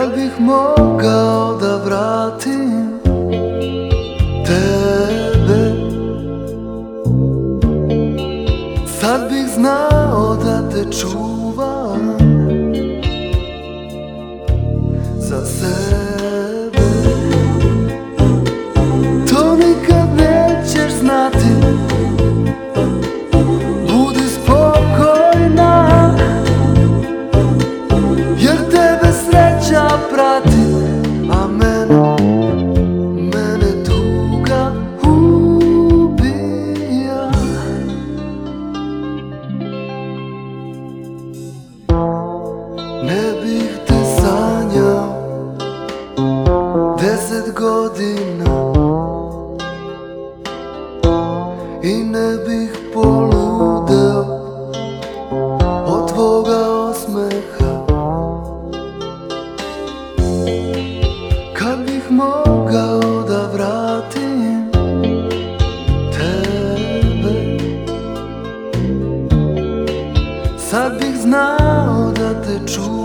Kad bih mogao da vratim tebe. Sad bih znao da te čujem. mogao da vratim tebe. Sad bih znao da te čuvam.